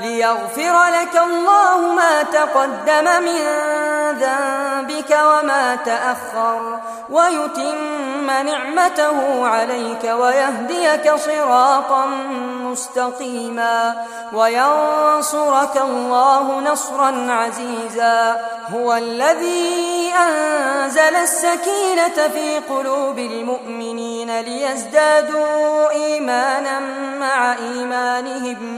ليغفر لك الله ما تقدم من ذنبك وما تأخر ويتم نعمته عليك ويهديك صراطا مستقيما وينصرك الله نصرا عزيزا هو الذي أنزل السكينة في قلوب المؤمنين ليزدادوا إيمانا مع إيمانهم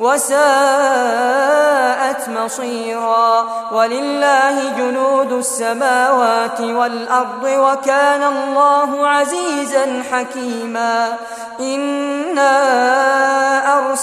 وساءت مصيرا ولله جنود السماوات والأرض وكان الله عزيزا حكيما إنا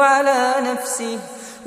على نفسه.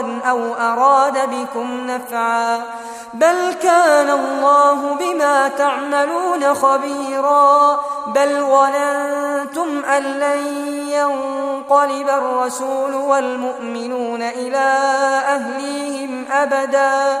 أو أراد بكم نفعا. بل كان الله بما تعملون خبيرا. بل ظننتم أن لن ينقلب الرسول والمؤمنون إلى أهليهم أبدا.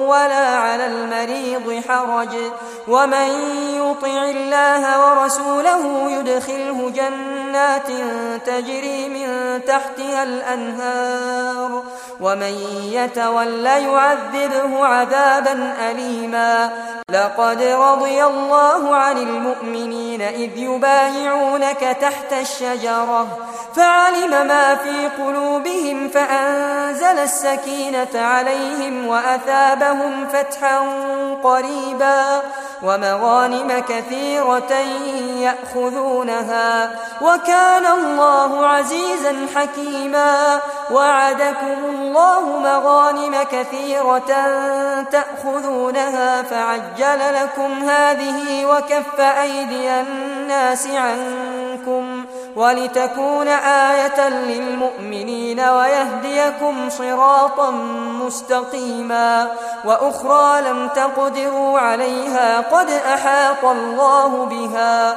ولا على المريض حرج. ومن يطع الله ورسوله يدخله جنات تجري من تحتها الأنهار. ومن يتول يعذبه عذابا أليما. لقد رضي الله عن المؤمنين إذ يبايعونك تحت الشجرة. فعلم ما في قلوبهم فأنزل السكينة عليهم وأثابهم فتحا قريبا ومغانم كثيرة يأخذونها وكان الله عزيزا حكيما وعدكم الله مغانم كثيرة تأخذونها فعجل لكم هذه وكف أيدي الناس عنكم ولتكون آية للمؤمنين ويهديكم صراطا مستقيما وأخرى لم تقدروا عليها قد أحاط الله بها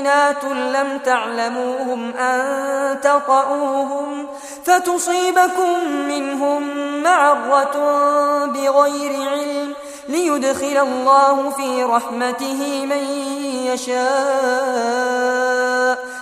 مؤمنات لم تعلموهم أن تطؤوهم فتصيبكم منهم معرة بغير علم ليدخل الله في رحمته من يشاء